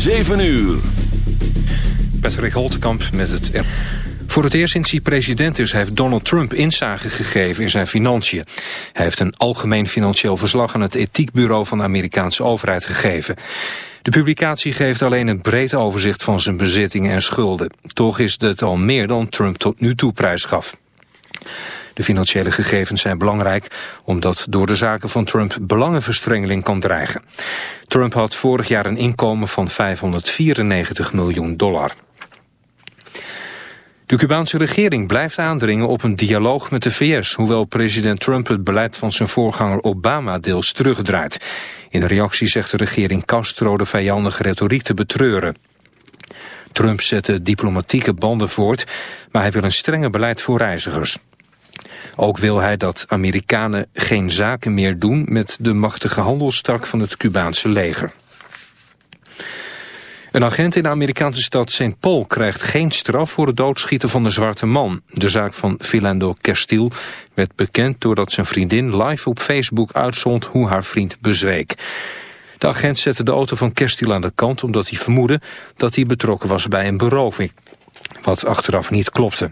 7 uur. Patrick Holtkamp met het... Voor het eerst sinds hij president is heeft Donald Trump inzage gegeven in zijn financiën. Hij heeft een algemeen financieel verslag aan het ethiekbureau van de Amerikaanse overheid gegeven. De publicatie geeft alleen een breed overzicht van zijn bezittingen en schulden. Toch is het al meer dan Trump tot nu toe prijsgaf. De financiële gegevens zijn belangrijk omdat door de zaken van Trump belangenverstrengeling kan dreigen. Trump had vorig jaar een inkomen van 594 miljoen dollar. De Cubaanse regering blijft aandringen op een dialoog met de VS... hoewel president Trump het beleid van zijn voorganger Obama deels terugdraait. In reactie zegt de regering Castro de vijandige retoriek te betreuren. Trump zette diplomatieke banden voort, maar hij wil een strenger beleid voor reizigers. Ook wil hij dat Amerikanen geen zaken meer doen met de machtige handelstak van het Cubaanse leger. Een agent in de Amerikaanse stad St. Paul krijgt geen straf voor het doodschieten van de zwarte man. De zaak van Philando Castile werd bekend doordat zijn vriendin live op Facebook uitzond hoe haar vriend bezweek. De agent zette de auto van Castile aan de kant omdat hij vermoedde dat hij betrokken was bij een beroving. Wat achteraf niet klopte.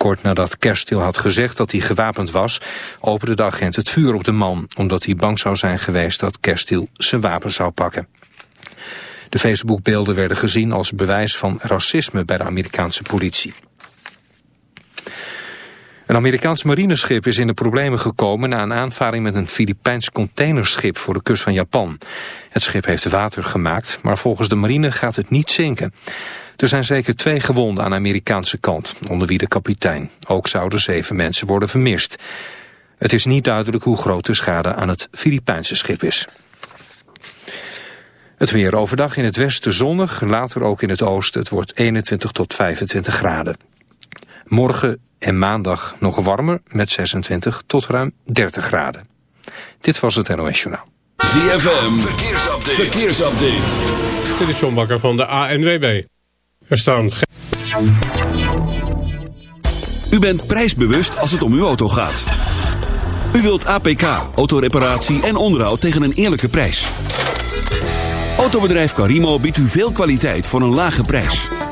Kort nadat Kerstil had gezegd dat hij gewapend was... opende de agent het vuur op de man... omdat hij bang zou zijn geweest dat Kerstil zijn wapen zou pakken. De Facebookbeelden werden gezien als bewijs van racisme bij de Amerikaanse politie. Een Amerikaans marineschip is in de problemen gekomen na een aanvaring met een Filipijns containerschip voor de kust van Japan. Het schip heeft water gemaakt, maar volgens de marine gaat het niet zinken. Er zijn zeker twee gewonden aan de Amerikaanse kant, onder wie de kapitein. Ook zouden zeven mensen worden vermist. Het is niet duidelijk hoe groot de schade aan het Filipijnse schip is. Het weer overdag in het westen zonnig, later ook in het oosten. Het wordt 21 tot 25 graden. Morgen en maandag nog warmer met 26 tot ruim 30 graden. Dit was het NOS Journaal. ZFM, verkeersupdate. verkeersupdate. Dit is John Bakker van de ANWB. Er staan... U bent prijsbewust als het om uw auto gaat. U wilt APK, autoreparatie en onderhoud tegen een eerlijke prijs. Autobedrijf Carimo biedt u veel kwaliteit voor een lage prijs.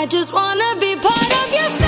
I just wanna be part of your.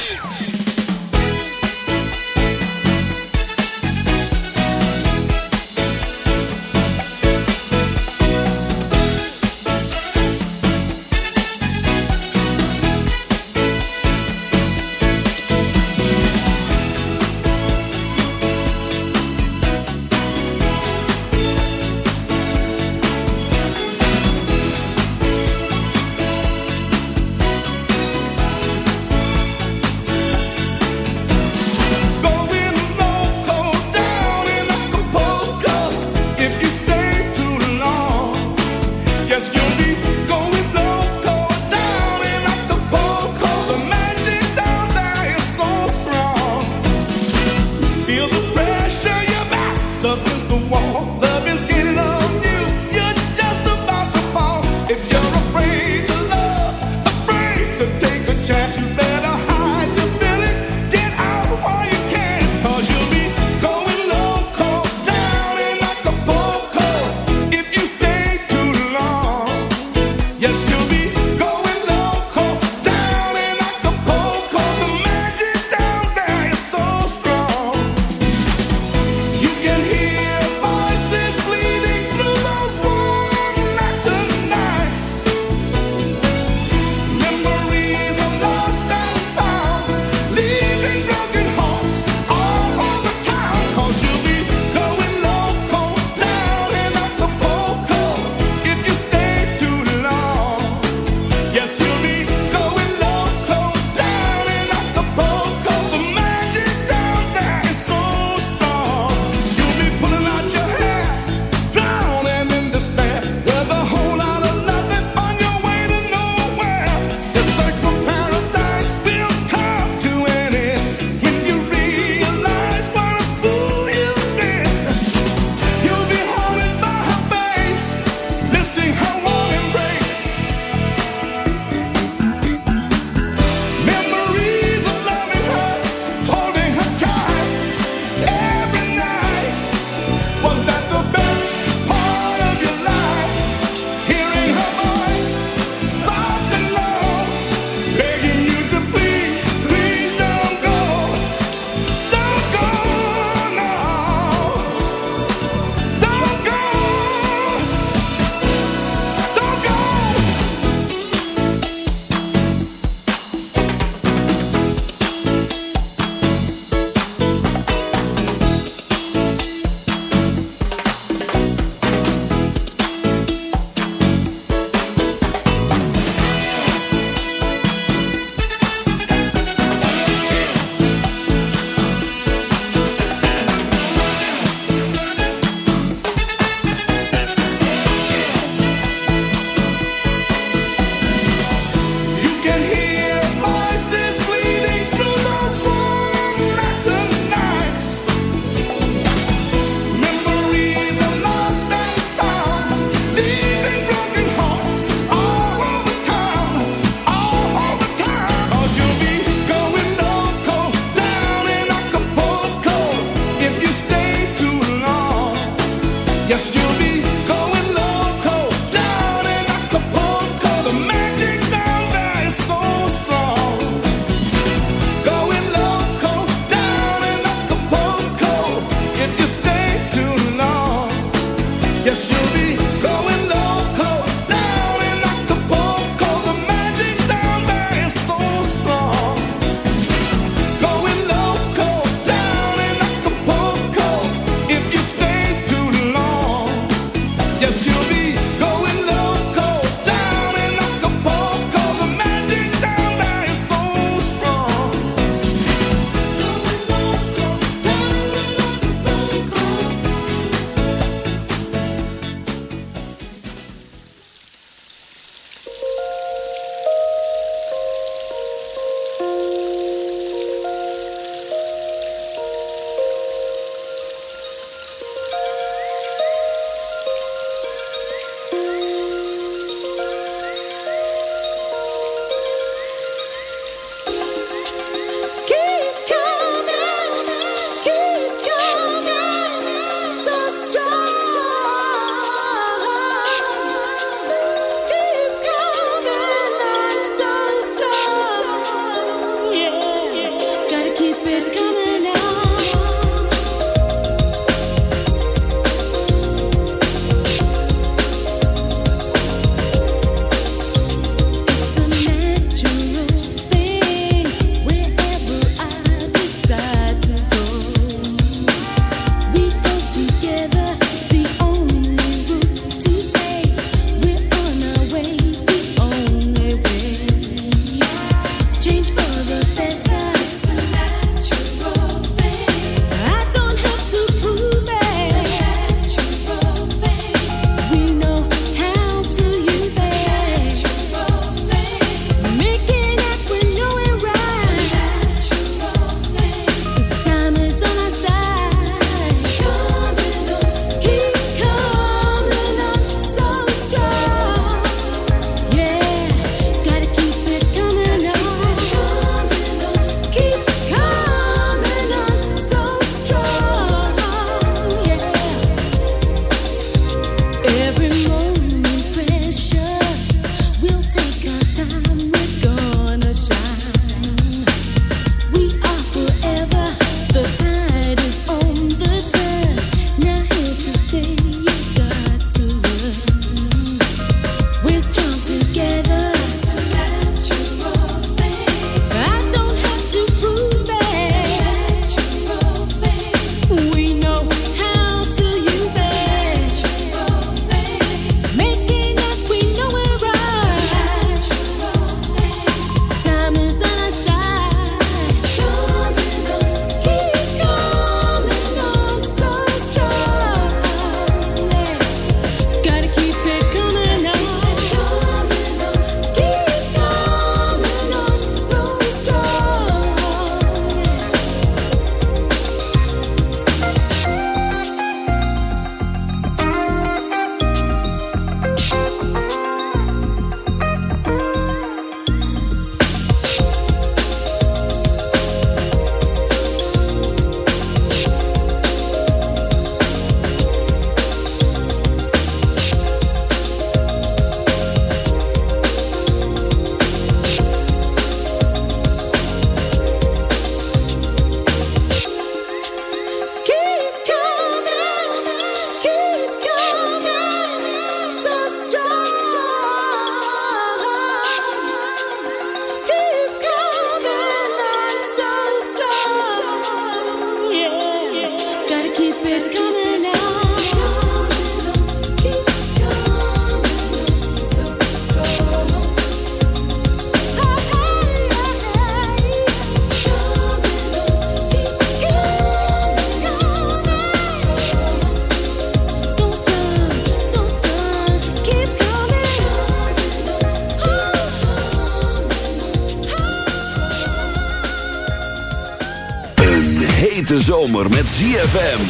zomer met ZFM.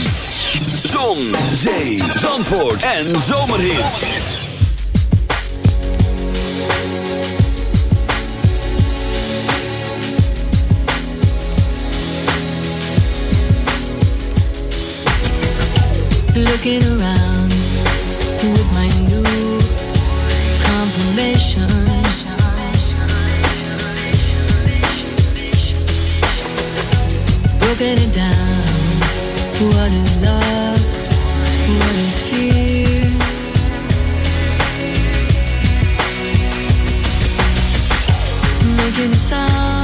Zon, zee, zandvoort en zomerhits. Looking around with my new confirmation. Broken it down. What is love? What is fear? Making a sound.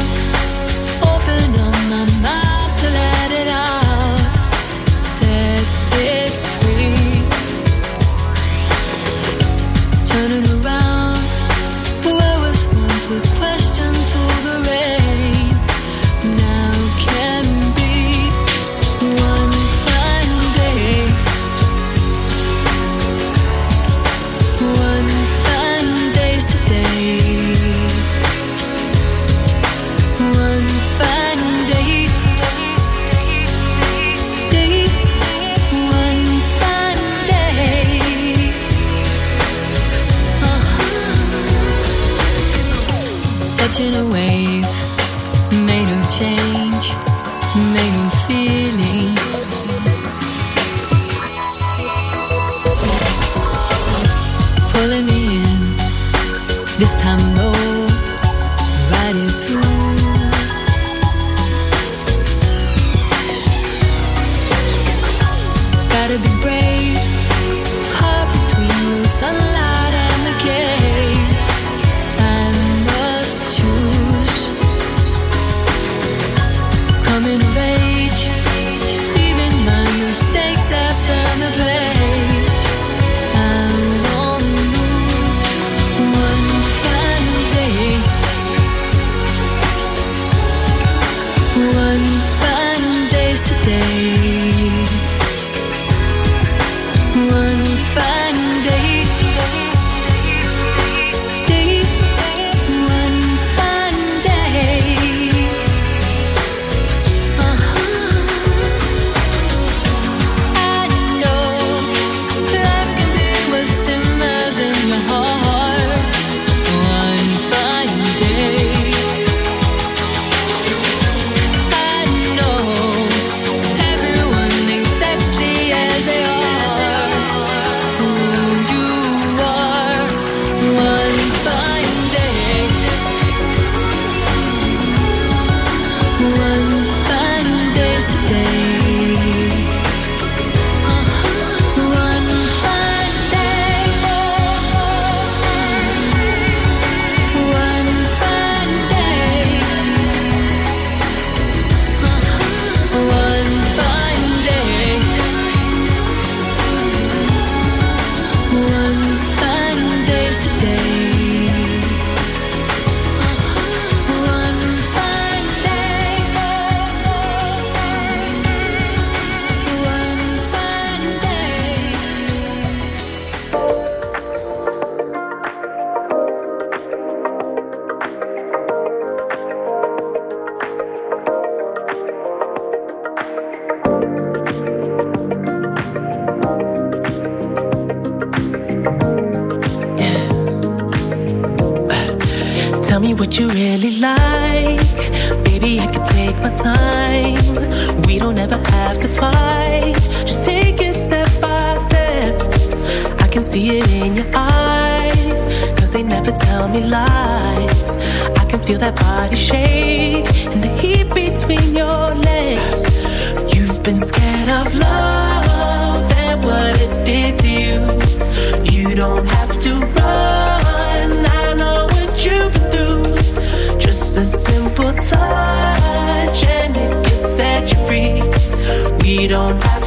never have to fight. Just take it step by step. I can see it in your eyes, cause they never tell me lies. I can feel that body shake don't have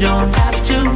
don't have to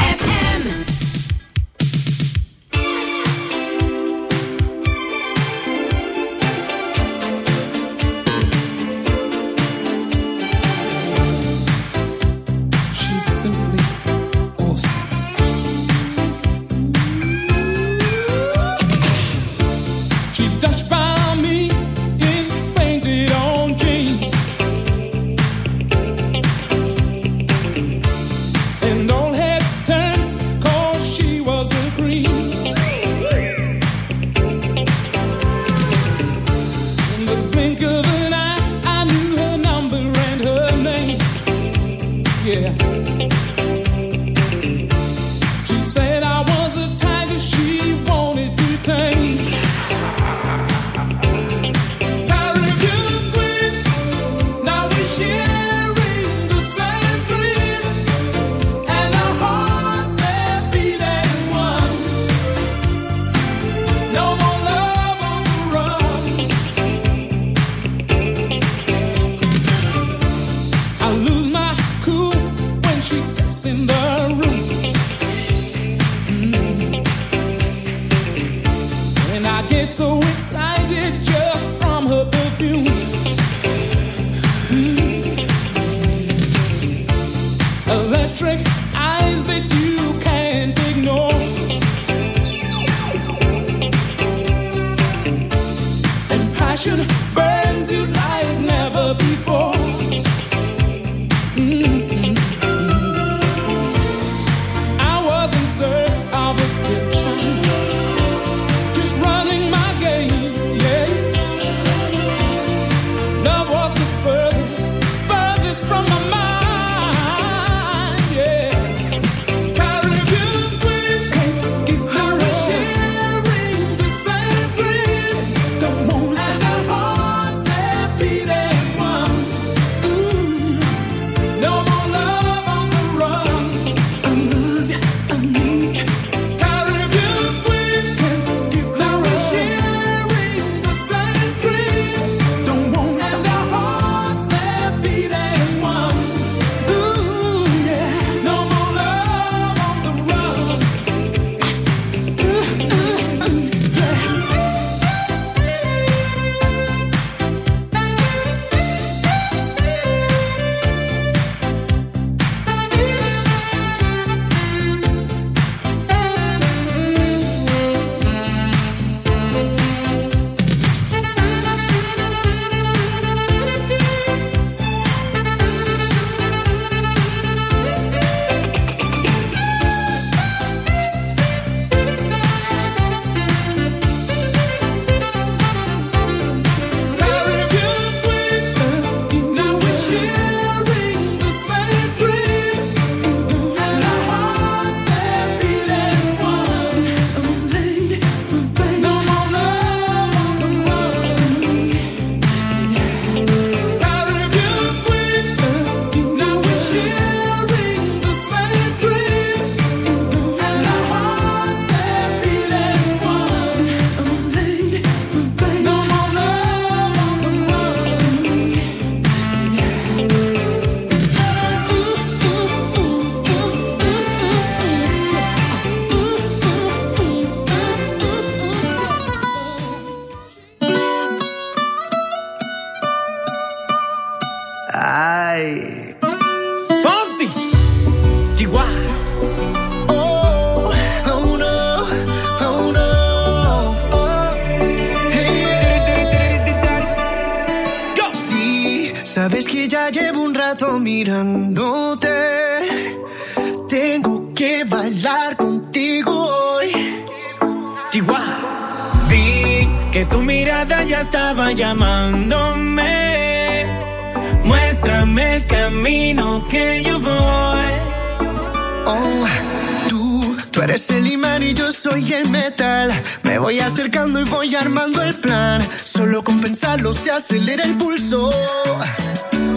acercando y voy armando el plan. Solo con pensarlo se acelera el pulso.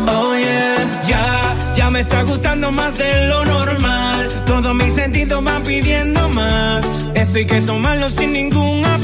Oh yeah, ya, ya me está gustando más de lo normal. Todos mis sentidos van pidiendo más. Esto hay que tomarlo sin ningún apuro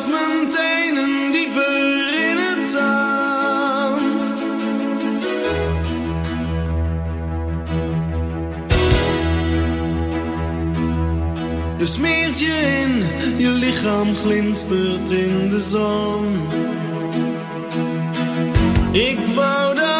zelf mijn tenen dieper in het zand. Je smeert je in, je lichaam glinstert in de zon. Ik wou dat.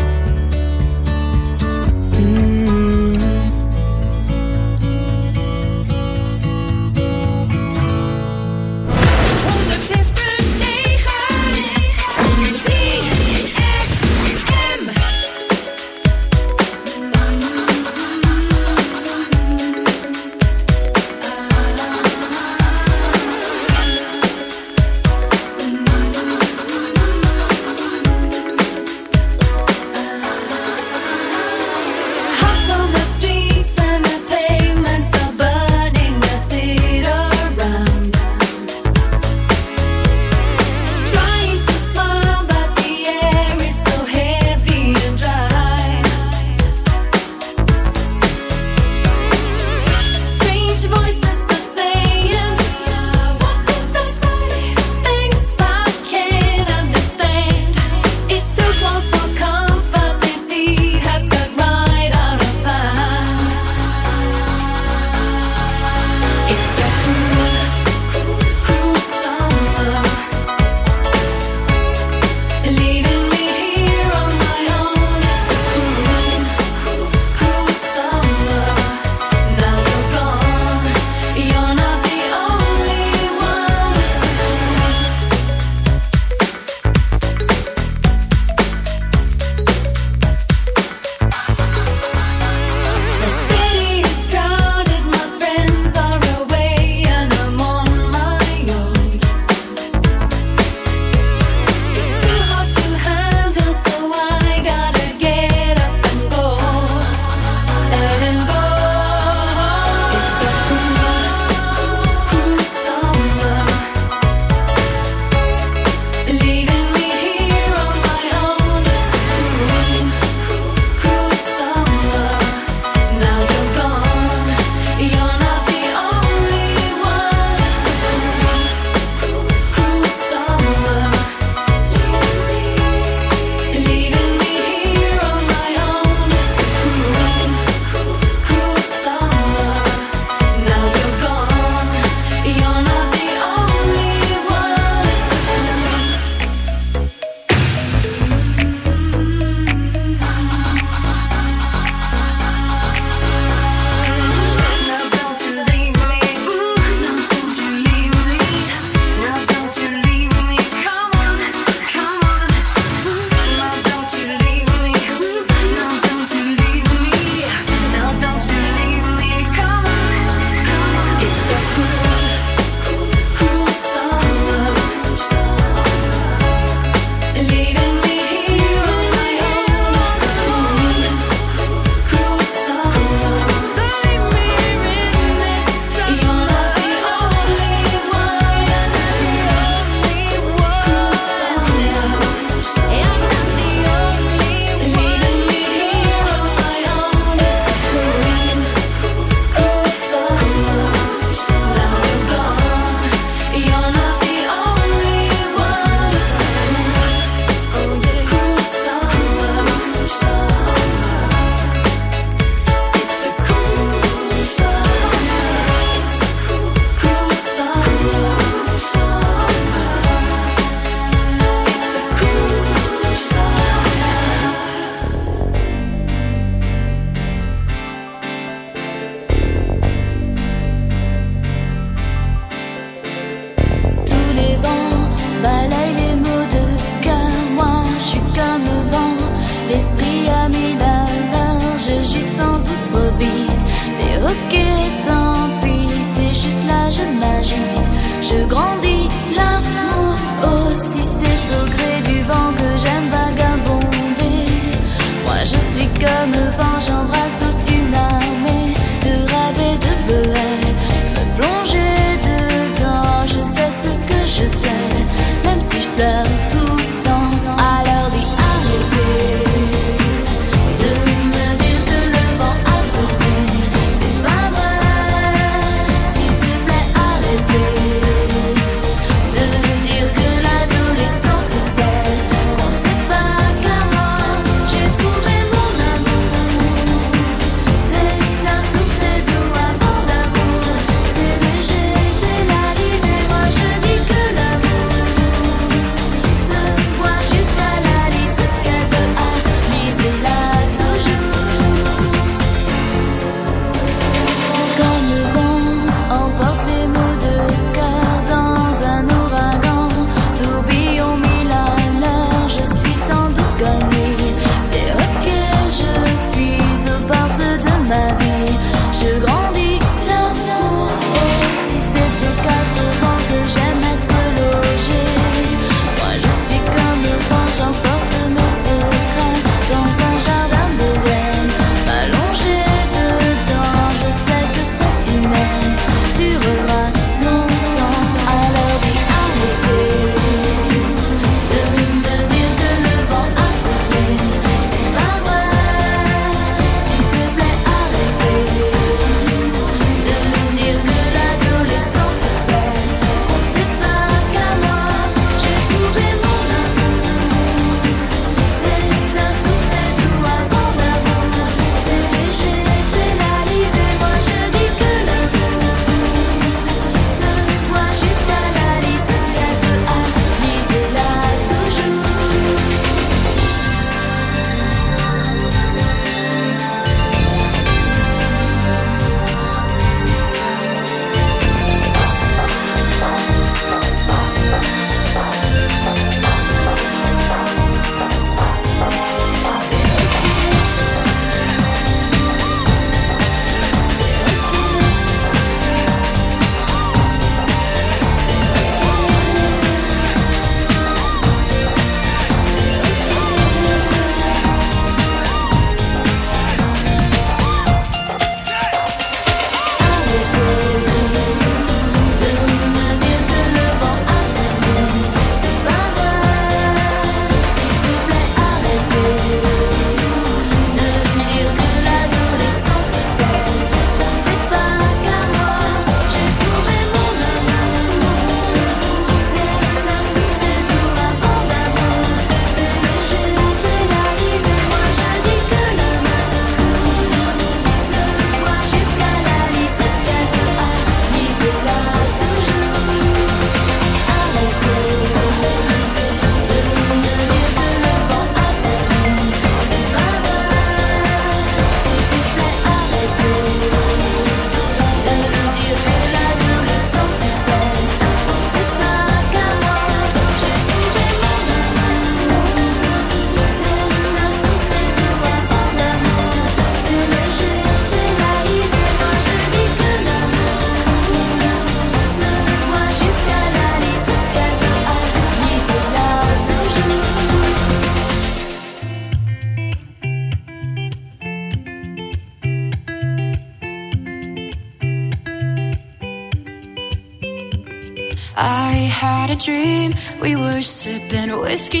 Sipping whiskey